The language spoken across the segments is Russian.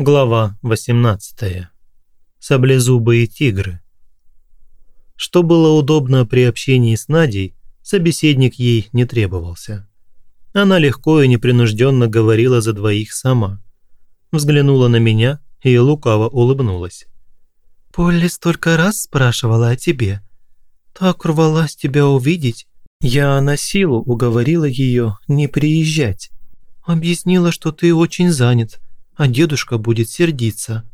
Глава 18. Саблезубые тигры. Что было удобно при общении с Надей, собеседник ей не требовался. Она легко и непринужденно говорила за двоих сама. Взглянула на меня и лукаво улыбнулась. «Полли столько раз спрашивала о тебе. Так рвалась тебя увидеть. Я на силу уговорила ее не приезжать. Объяснила, что ты очень занят, а дедушка будет сердиться».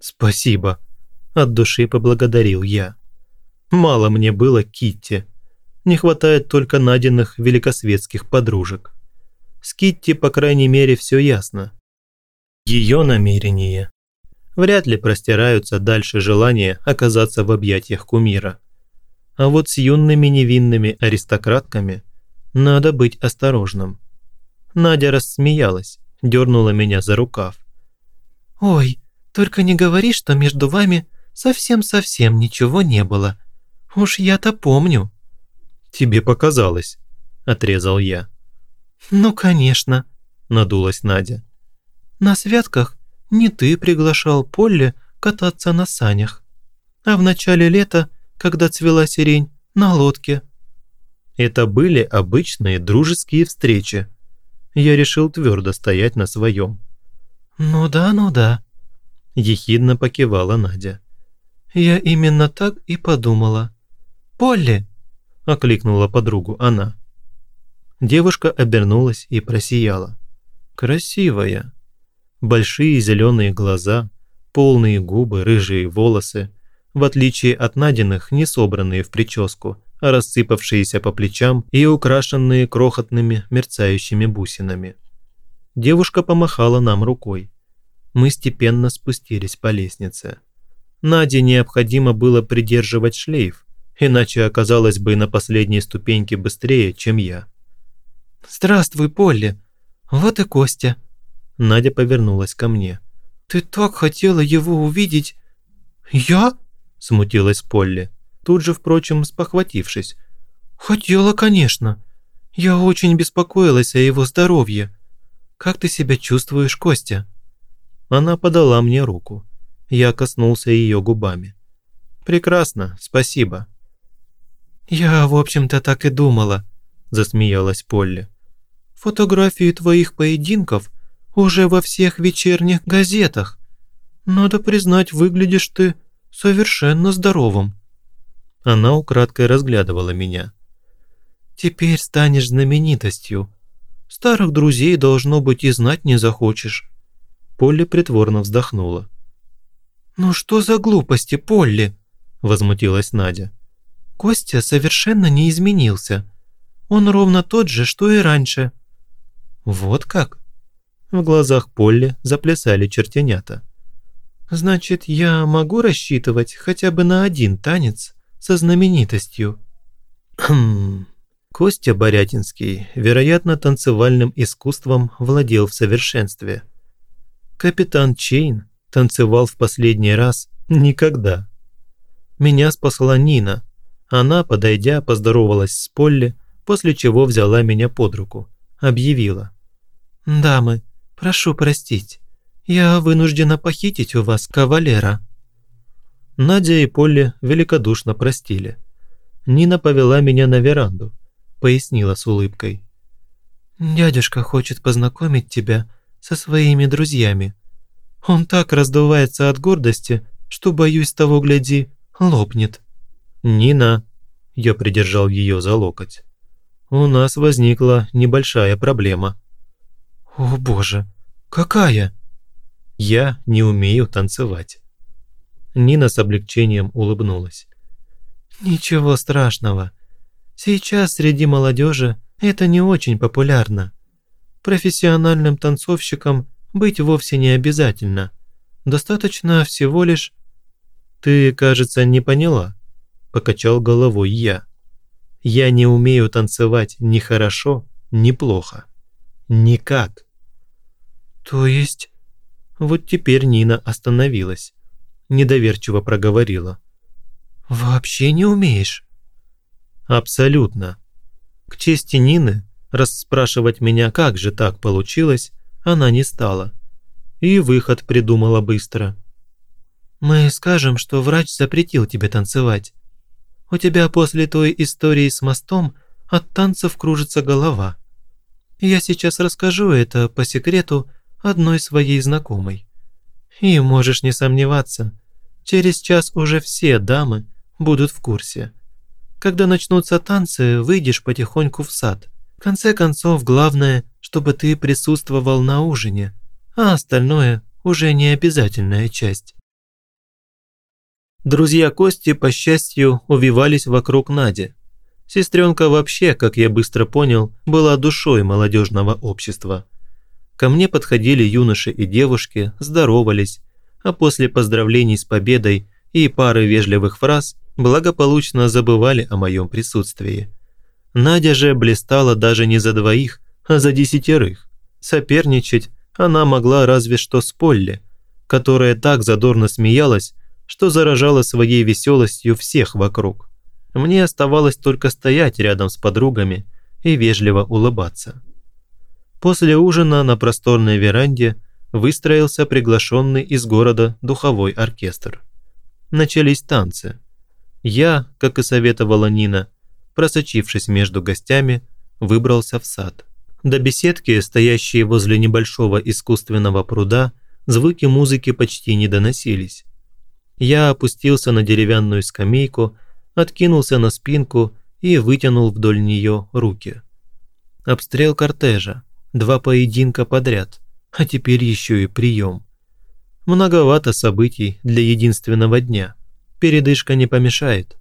«Спасибо», – от души поблагодарил я. «Мало мне было Китти. Не хватает только Надиных великосветских подружек. С Китти, по крайней мере, все ясно. Ее намерения вряд ли простираются дальше желания оказаться в объятиях кумира. А вот с юными невинными аристократками надо быть осторожным. Надя рассмеялась, дернула меня за рукав. «Ой, только не говори, что между вами совсем-совсем ничего не было. Уж я-то помню». «Тебе показалось», – отрезал я. «Ну, конечно», – надулась Надя. «На святках не ты приглашал Полли кататься на санях, а в начале лета, когда цвела сирень, на лодке». Это были обычные дружеские встречи, я решил твердо стоять на своем. «Ну да, ну да», – ехидно покивала Надя. «Я именно так и подумала. Полли!» – окликнула подругу она. Девушка обернулась и просияла. Красивая. Большие зеленые глаза, полные губы, рыжие волосы, в отличие от Надиных, не собранные в прическу, рассыпавшиеся по плечам и украшенные крохотными мерцающими бусинами. Девушка помахала нам рукой. Мы степенно спустились по лестнице. Наде необходимо было придерживать шлейф, иначе оказалась бы на последней ступеньке быстрее, чем я. «Здравствуй, Полли! Вот и Костя!» Надя повернулась ко мне. «Ты так хотела его увидеть!» «Я?» – смутилась Полли тут же, впрочем, спохватившись. «Хотела, конечно. Я очень беспокоилась о его здоровье. Как ты себя чувствуешь, Костя?» Она подала мне руку. Я коснулся ее губами. «Прекрасно, спасибо». «Я, в общем-то, так и думала», – засмеялась Полли. «Фотографии твоих поединков уже во всех вечерних газетах. Надо признать, выглядишь ты совершенно здоровым». Она украдкой разглядывала меня. «Теперь станешь знаменитостью. Старых друзей, должно быть, и знать не захочешь». Полли притворно вздохнула. «Ну что за глупости, Полли?» – возмутилась Надя. «Костя совершенно не изменился. Он ровно тот же, что и раньше». «Вот как?» В глазах Полли заплясали чертенята. «Значит, я могу рассчитывать хотя бы на один танец со знаменитостью. Хм. Костя Борятинский, вероятно, танцевальным искусством владел в совершенстве. Капитан Чейн танцевал в последний раз никогда. Меня спасла Нина. Она, подойдя, поздоровалась с Полли, после чего взяла меня под руку. Объявила. «Дамы, прошу простить. Я вынуждена похитить у вас кавалера». Надя и Полли великодушно простили. Нина повела меня на веранду, пояснила с улыбкой. «Дядюшка хочет познакомить тебя со своими друзьями. Он так раздувается от гордости, что, боюсь, того гляди, лопнет». «Нина», – я придержал ее за локоть, – «у нас возникла небольшая проблема». «О боже, какая?» «Я не умею танцевать». Нина с облегчением улыбнулась. «Ничего страшного. Сейчас среди молодежи это не очень популярно. Профессиональным танцовщиком быть вовсе не обязательно. Достаточно всего лишь...» «Ты, кажется, не поняла», – покачал головой я. «Я не умею танцевать ни хорошо, ни плохо. Никак». «То есть...» Вот теперь Нина остановилась недоверчиво проговорила. «Вообще не умеешь?» «Абсолютно. К чести Нины, расспрашивать меня, как же так получилось, она не стала. И выход придумала быстро. «Мы скажем, что врач запретил тебе танцевать. У тебя после той истории с мостом от танцев кружится голова. Я сейчас расскажу это по секрету одной своей знакомой. И можешь не сомневаться, через час уже все дамы будут в курсе. Когда начнутся танцы, выйдешь потихоньку в сад. В конце концов, главное, чтобы ты присутствовал на ужине, а остальное уже не обязательная часть. Друзья Кости, по счастью, увивались вокруг Нади. Сестренка вообще, как я быстро понял, была душой молодежного общества. Ко мне подходили юноши и девушки, здоровались, а после поздравлений с победой и пары вежливых фраз благополучно забывали о моем присутствии. Надя же блистала даже не за двоих, а за десятерых. Соперничать она могла разве что с Полли, которая так задорно смеялась, что заражала своей веселостью всех вокруг. Мне оставалось только стоять рядом с подругами и вежливо улыбаться. После ужина на просторной веранде выстроился приглашенный из города духовой оркестр. Начались танцы. Я, как и советовала Нина, просочившись между гостями, выбрался в сад. До беседки, стоящей возле небольшого искусственного пруда, звуки музыки почти не доносились. Я опустился на деревянную скамейку, откинулся на спинку и вытянул вдоль нее руки. Обстрел кортежа, два поединка подряд, а теперь еще и прием. Многовато событий для единственного дня. Передышка не помешает.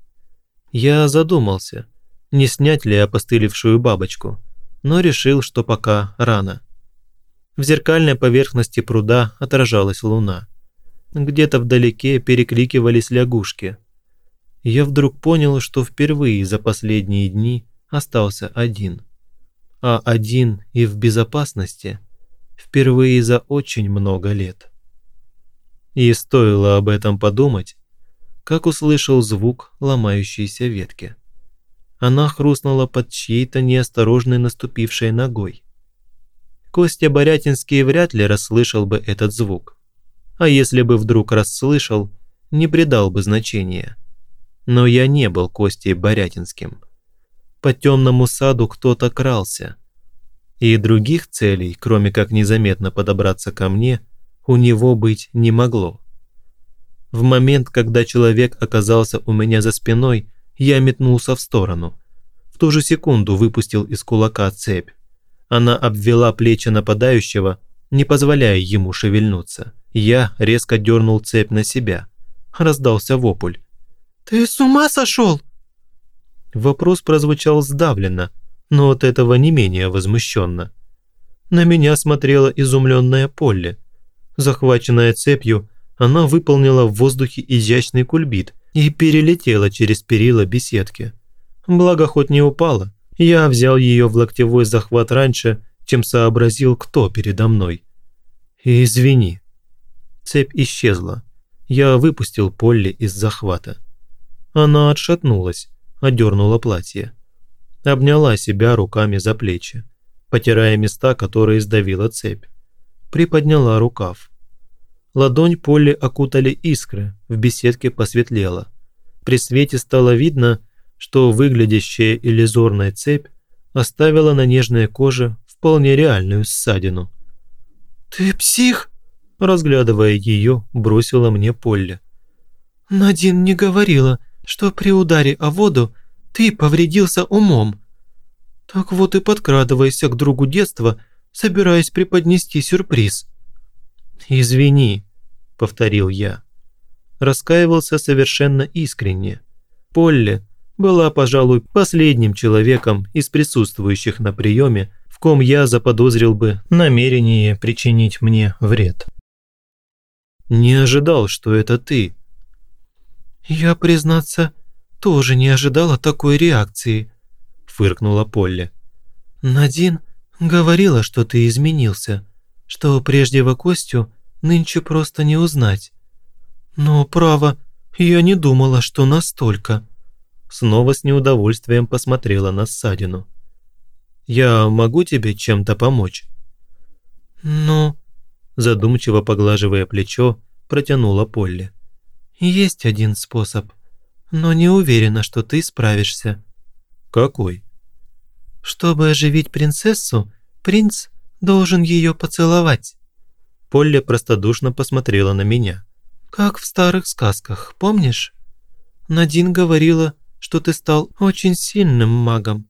Я задумался, не снять ли опостылевшую бабочку, но решил, что пока рано. В зеркальной поверхности пруда отражалась луна. Где-то вдалеке перекрикивались лягушки. Я вдруг понял, что впервые за последние дни остался один. А один и в безопасности впервые за очень много лет. И стоило об этом подумать, как услышал звук ломающейся ветки. Она хрустнула под чьей-то неосторожной наступившей ногой. Костя Борятинский вряд ли расслышал бы этот звук а если бы вдруг расслышал, не придал бы значения. Но я не был Костей Борятинским. По темному саду кто-то крался. И других целей, кроме как незаметно подобраться ко мне, у него быть не могло. В момент, когда человек оказался у меня за спиной, я метнулся в сторону. В ту же секунду выпустил из кулака цепь. Она обвела плечи нападающего, не позволяя ему шевельнуться. Я резко дернул цепь на себя. Раздался вопль. «Ты с ума сошел?» Вопрос прозвучал сдавленно, но от этого не менее возмущенно. На меня смотрела изумленная Полли. Захваченная цепью, она выполнила в воздухе изящный кульбит и перелетела через перила беседки. Благо хоть не упала, я взял ее в локтевой захват раньше, чем сообразил, кто передо мной. «Извини», Цепь исчезла. Я выпустил Полли из захвата. Она отшатнулась, одернула платье. Обняла себя руками за плечи, потирая места, которые сдавила цепь. Приподняла рукав. Ладонь Полли окутали искры, в беседке посветлело. При свете стало видно, что выглядящая иллюзорная цепь оставила на нежной коже вполне реальную ссадину. «Ты псих?» Разглядывая ее, бросила мне Полли. «Надин не говорила, что при ударе о воду ты повредился умом. Так вот и подкрадывайся к другу детства, собираясь преподнести сюрприз». «Извини», — повторил я. Раскаивался совершенно искренне. Полли была, пожалуй, последним человеком из присутствующих на приеме, в ком я заподозрил бы намерение причинить мне вред. Не ожидал, что это ты». «Я, признаться, тоже не ожидала такой реакции», – фыркнула Полли. «Надин говорила, что ты изменился, что прежнего Костю нынче просто не узнать. Но, право, я не думала, что настолько». Снова с неудовольствием посмотрела на ссадину. «Я могу тебе чем-то помочь?» «Ну, задумчиво поглаживая плечо, протянула Полли. «Есть один способ, но не уверена, что ты справишься». «Какой?» «Чтобы оживить принцессу, принц должен ее поцеловать». Полли простодушно посмотрела на меня. «Как в старых сказках, помнишь? Надин говорила, что ты стал очень сильным магом.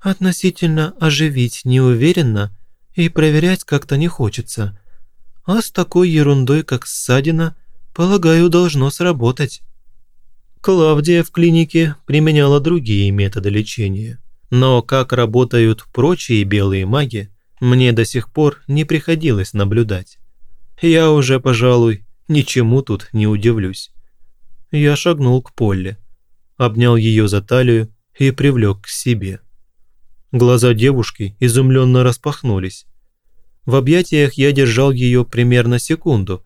Относительно оживить не уверенно и проверять как-то не хочется. А с такой ерундой, как ссадина, полагаю, должно сработать». Клавдия в клинике применяла другие методы лечения. Но как работают прочие белые маги, мне до сих пор не приходилось наблюдать. Я уже, пожалуй, ничему тут не удивлюсь. Я шагнул к Полле, обнял ее за талию и привлек к себе. Глаза девушки изумленно распахнулись. В объятиях я держал ее примерно секунду,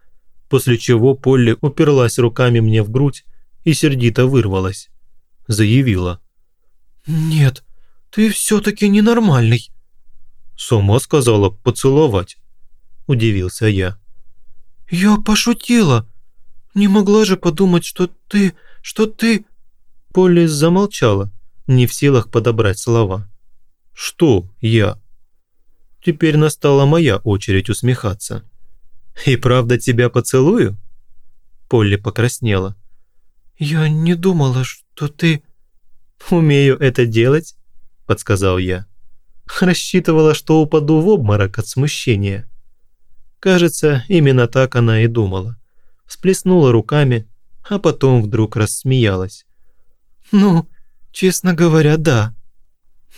после чего Полли уперлась руками мне в грудь и сердито вырвалась. Заявила. «Нет, ты все-таки ненормальный». «Сама сказала поцеловать», – удивился я. «Я пошутила. Не могла же подумать, что ты... что ты...» Полли замолчала, не в силах подобрать слова. «Что я?» Теперь настала моя очередь усмехаться. «И правда тебя поцелую?» Полли покраснела. «Я не думала, что ты...» «Умею это делать?» – подсказал я. Рассчитывала, что упаду в обморок от смущения. Кажется, именно так она и думала. Всплеснула руками, а потом вдруг рассмеялась. «Ну, честно говоря, да».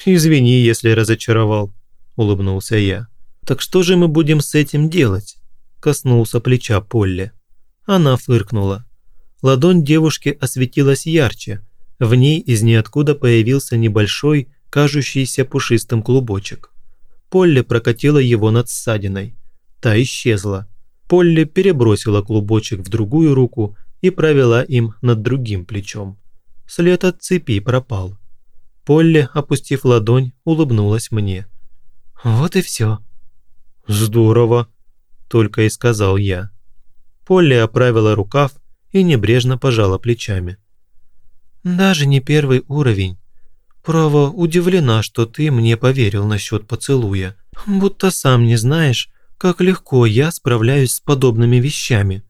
«Извини, если разочаровал», – улыбнулся я. «Так что же мы будем с этим делать?» – коснулся плеча Полли. Она фыркнула. Ладонь девушки осветилась ярче. В ней из ниоткуда появился небольшой, кажущийся пушистым клубочек. Полли прокатила его над ссадиной. Та исчезла. Полли перебросила клубочек в другую руку и провела им над другим плечом. След от цепи пропал. Полли, опустив ладонь, улыбнулась мне. «Вот и все». «Здорово», – только и сказал я. Полли оправила рукав и небрежно пожала плечами. «Даже не первый уровень. Право, удивлена, что ты мне поверил насчет поцелуя. Будто сам не знаешь, как легко я справляюсь с подобными вещами.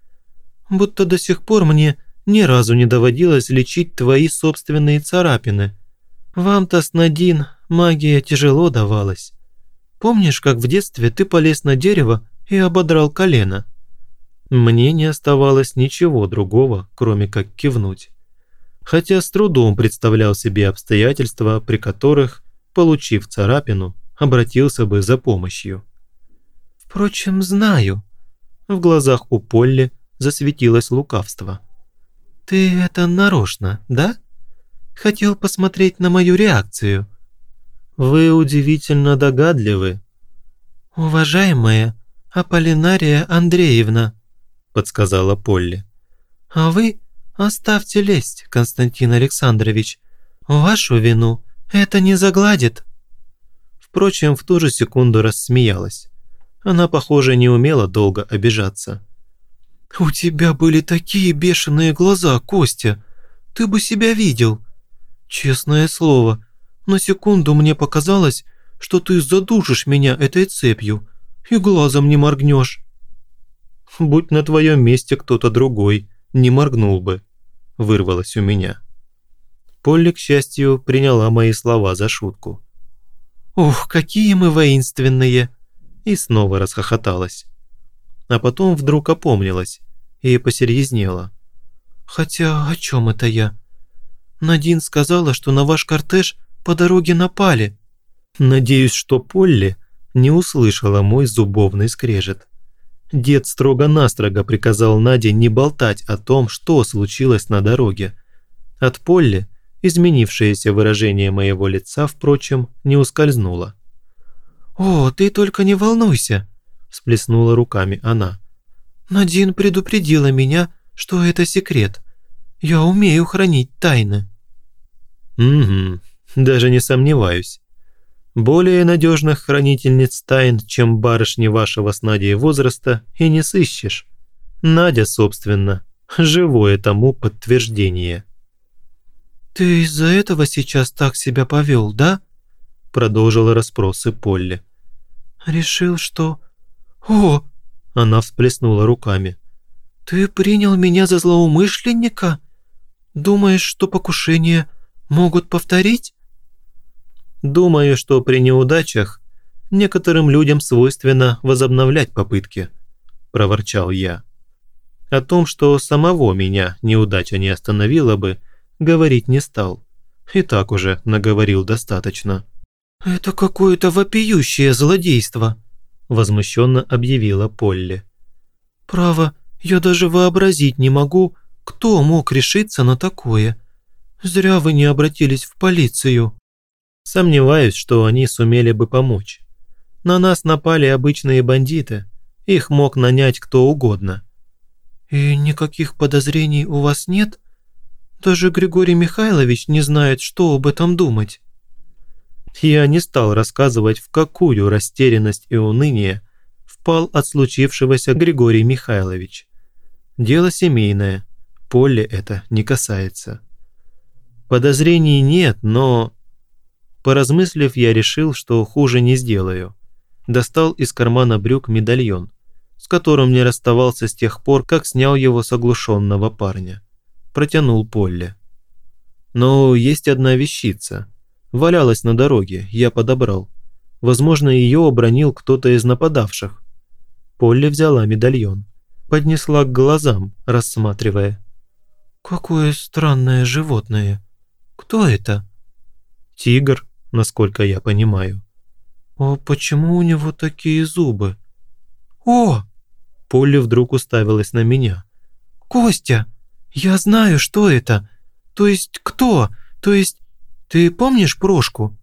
Будто до сих пор мне ни разу не доводилось лечить твои собственные царапины. Вам-то с Надин магия тяжело давалась. Помнишь, как в детстве ты полез на дерево и ободрал колено?» Мне не оставалось ничего другого, кроме как кивнуть. Хотя с трудом представлял себе обстоятельства, при которых, получив царапину, обратился бы за помощью. «Впрочем, знаю». В глазах у Полли засветилось лукавство. «Ты это нарочно, да? Хотел посмотреть на мою реакцию». «Вы удивительно догадливы». «Уважаемая Аполлинария Андреевна», подсказала Полли. «А вы оставьте лесть, Константин Александрович. Вашу вину это не загладит». Впрочем, в ту же секунду рассмеялась. Она, похоже, не умела долго обижаться. «У тебя были такие бешеные глаза, Костя. Ты бы себя видел. Честное слово, на секунду мне показалось, что ты задушишь меня этой цепью и глазом не моргнешь. Будь на твоем месте кто-то другой, не моргнул бы», – вырвалось у меня. Полли, к счастью, приняла мои слова за шутку. «Ух, какие мы воинственные!» И снова расхохоталась. А потом вдруг опомнилась и посерьезнела. «Хотя о чем это я? Надин сказала, что на ваш кортеж по дороге напали». Надеюсь, что Полли не услышала мой зубовный скрежет. Дед строго-настрого приказал Наде не болтать о том, что случилось на дороге. От Полли изменившееся выражение моего лица, впрочем, не ускользнуло. «О, ты только не волнуйся», – всплеснула руками она. «Надин предупредила меня, что это секрет. Я умею хранить тайны». «Угу, даже не сомневаюсь. Более надежных хранительниц тайн, чем барышни вашего с Надей возраста, и не сыщешь. Надя, собственно, живое тому подтверждение. «Ты из-за этого сейчас так себя повел, да?» Продолжила расспросы Полли. «Решил, что...» «О!» Она всплеснула руками. «Ты принял меня за злоумышленника? Думаешь, что покушения могут повторить?» Думаю, что при неудачах некоторым людям свойственно возобновлять попытки», – проворчал я. О том, что самого меня неудача не остановила бы, говорить не стал. И так уже наговорил достаточно. «Это какое-то вопиющее злодейство», – возмущенно объявила Полли. «Право, я даже вообразить не могу, кто мог решиться на такое. Зря вы не обратились в полицию». Сомневаюсь, что они сумели бы помочь. На нас напали обычные бандиты. Их мог нанять кто угодно. «И никаких подозрений у вас нет? Даже Григорий Михайлович не знает, что об этом думать». Я не стал рассказывать, в какую растерянность и уныние впал от случившегося Григорий Михайлович. Дело семейное, Поле это не касается. Подозрений нет, но Поразмыслив, я решил, что хуже не сделаю. Достал из кармана брюк медальон, с которым не расставался с тех пор, как снял его с оглушенного парня. Протянул Поле. Но есть одна вещица. Валялась на дороге, я подобрал. Возможно, ее обронил кто-то из нападавших. Полли взяла медальон. Поднесла к глазам, рассматривая. «Какое странное животное. Кто это?» «Тигр», насколько я понимаю. «А почему у него такие зубы?» «О!» Полли вдруг уставилась на меня. «Костя, я знаю, что это. То есть кто? То есть ты помнишь Прошку?»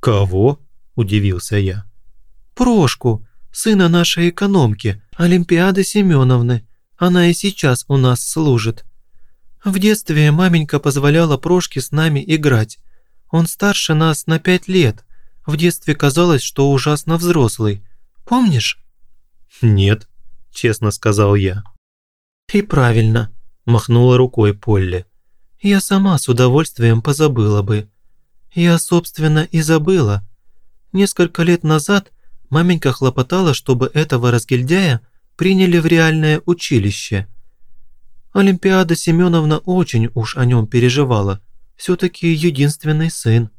«Кого?» – удивился я. «Прошку, сына нашей экономки, Олимпиады Семеновны. Она и сейчас у нас служит. В детстве маменька позволяла Прошке с нами играть. Он старше нас на пять лет. В детстве казалось, что ужасно взрослый. Помнишь?» «Нет», – честно сказал я. «И правильно», – махнула рукой Полли. «Я сама с удовольствием позабыла бы. Я, собственно, и забыла. Несколько лет назад маменька хлопотала, чтобы этого разгильдяя приняли в реальное училище. Олимпиада Семеновна очень уж о нем переживала – все-таки единственный сын.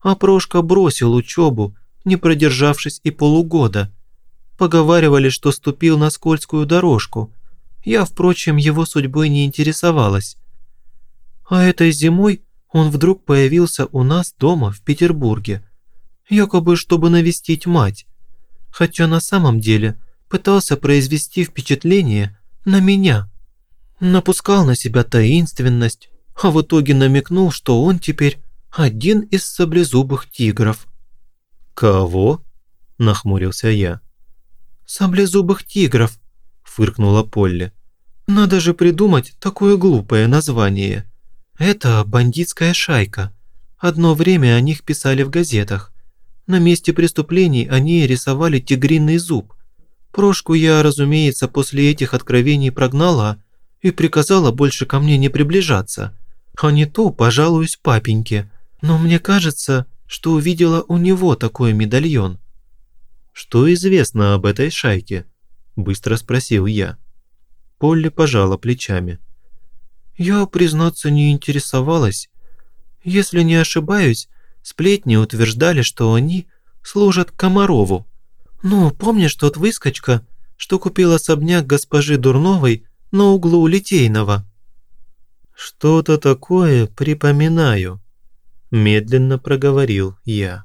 А Прошка бросил учебу, не продержавшись и полугода. Поговаривали, что ступил на скользкую дорожку. Я, впрочем, его судьбой не интересовалась. А этой зимой он вдруг появился у нас дома в Петербурге. Якобы, чтобы навестить мать. Хотя на самом деле пытался произвести впечатление на меня. Напускал на себя таинственность, а в итоге намекнул, что он теперь один из саблезубых тигров. «Кого?» – нахмурился я. «Саблезубых тигров», – фыркнула Полли. «Надо же придумать такое глупое название. Это бандитская шайка. Одно время о них писали в газетах. На месте преступлений они рисовали тигриный зуб. Прошку я, разумеется, после этих откровений прогнала и приказала больше ко мне не приближаться а не то пожалуюсь папеньке. Но мне кажется, что увидела у него такой медальон». «Что известно об этой шайке?» – быстро спросил я. Полли пожала плечами. «Я, признаться, не интересовалась. Если не ошибаюсь, сплетни утверждали, что они служат Комарову. Ну, помнишь тот выскочка, что купил особняк госпожи Дурновой на углу Литейного?» «Что-то такое припоминаю», – медленно проговорил я.